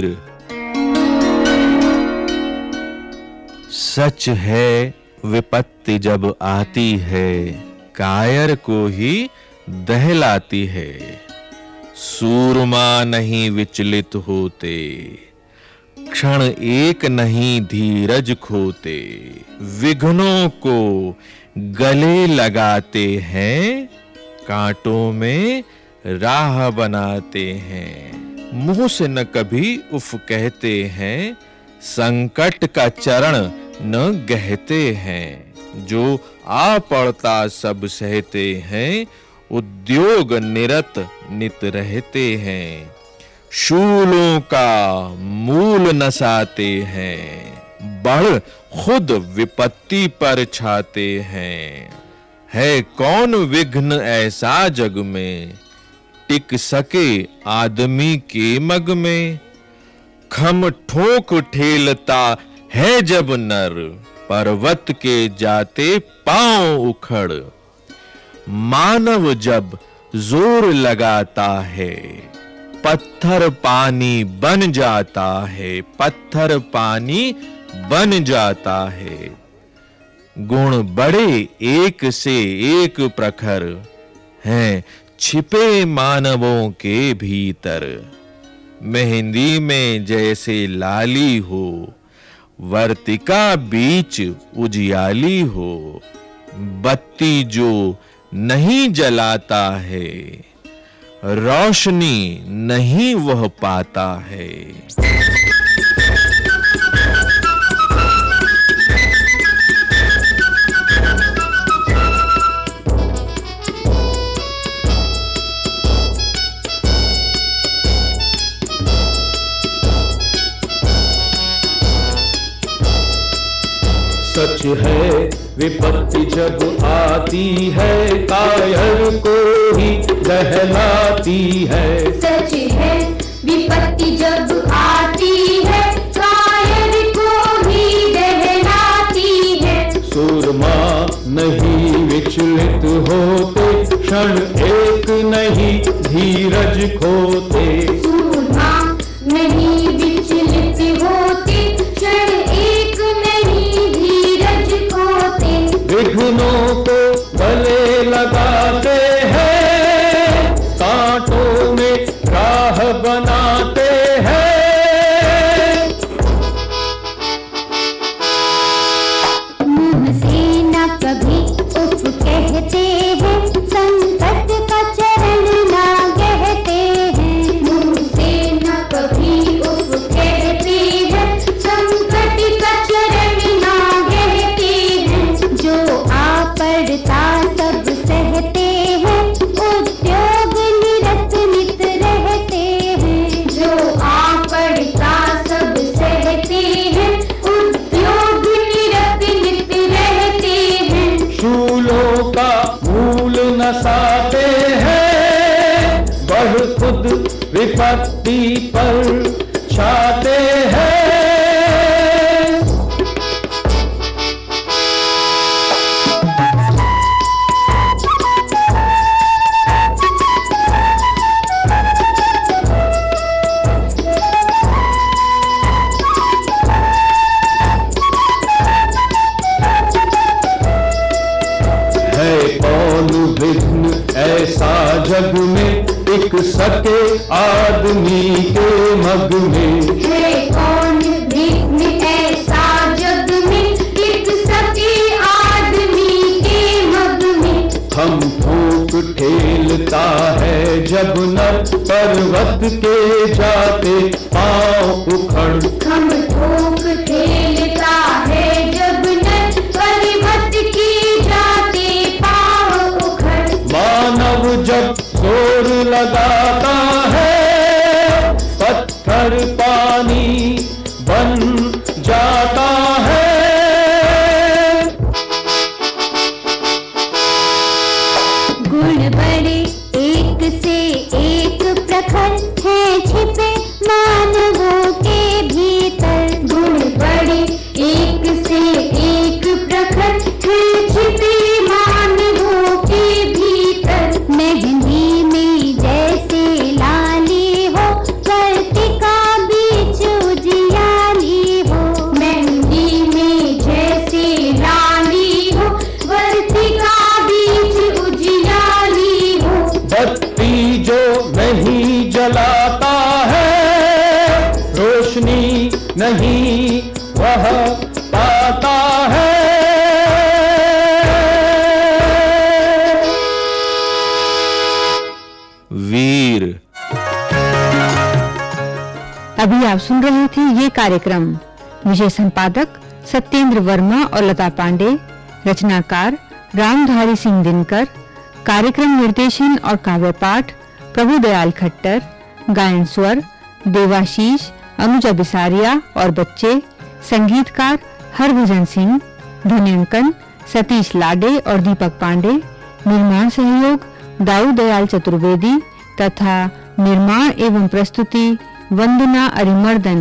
कबीर सच है, विपत्ति जब आती है, कायर को ही दहलाती है। सूरमा नहीं विचलित होते, क्षण एक नहीं धीरज खोते। विघ्नों को गले लगाते हैं, कांटों में राह बनाते हैं। मुँह से न कभी उफ कहते हैं, संकट का चरण न गहते हैं। जो आ पड़ता सब सहते हैं, उद्योग निरत नित रहते हैं। शूलों का मूल नसाते हैं बढ़ खुद विपत्ति पर छाते हैं। है कौन विघ्न ऐसा जग में टिक सके आदमी के मग में। खम ठोक ठेलता है जब नर, पर्वत के जाते पाँव उखड़। मानव जब ज़ोर लगाता है, पत्थर पानी बन जाता है, पत्थर पानी बन जाता है। गुण बड़े एक से एक प्रखर हैं छिपे मानवों के भीतर। मेहंदी में जैसे लाली हो, वर्तिका बीच उजियाली हो, बत्ती जो नहीं जलाता है, रोशनी नहीं वह पाता है। सच है विपत्ति जब आती है कायर को ही दहलाती है। सच है विपत्ति जब आती है कायर को ही दहलाती है। सूरमा नहीं विचलित होते क्षण एक नहीं धीरज खोते। सूरमा नहीं विघ्नों को गले लगाते हैं, कांटों में राह बनाते हैं। मुँह से न कभी उफ कहते खुद विपत्ति पर छाते हैं। सके आदमी के मग में। है कौन विघ्न ऐसा जग में? टिक सके आदमी के मग में। हम ठोक ठेलता है जब नर पर्वत के जाते पाँव उखड़। ठोक खेलता ज़ोर अभी आप सुन रहे थे ये कार्यक्रम। विषय संपादक सत्येंद्र वर्मा और लता पांडे, रचनाकार रामधारी सिंह दिनकर, कार्यक्रम निर्देशन और काव्य पाठ प्रभु दयाल खट्टर, गायन स्वर देवाशीष, अनुजा बिसारिया और बच्चे, संगीतकार हरभजन सिंह ध्वनियांकन सतीश लाडे और दीपक पांडे, निर्माण सहयोग दाऊ दयाल चतुर्वेदी तथा निर्माण एवं प्रस्तुति वंदना अरिमर्दन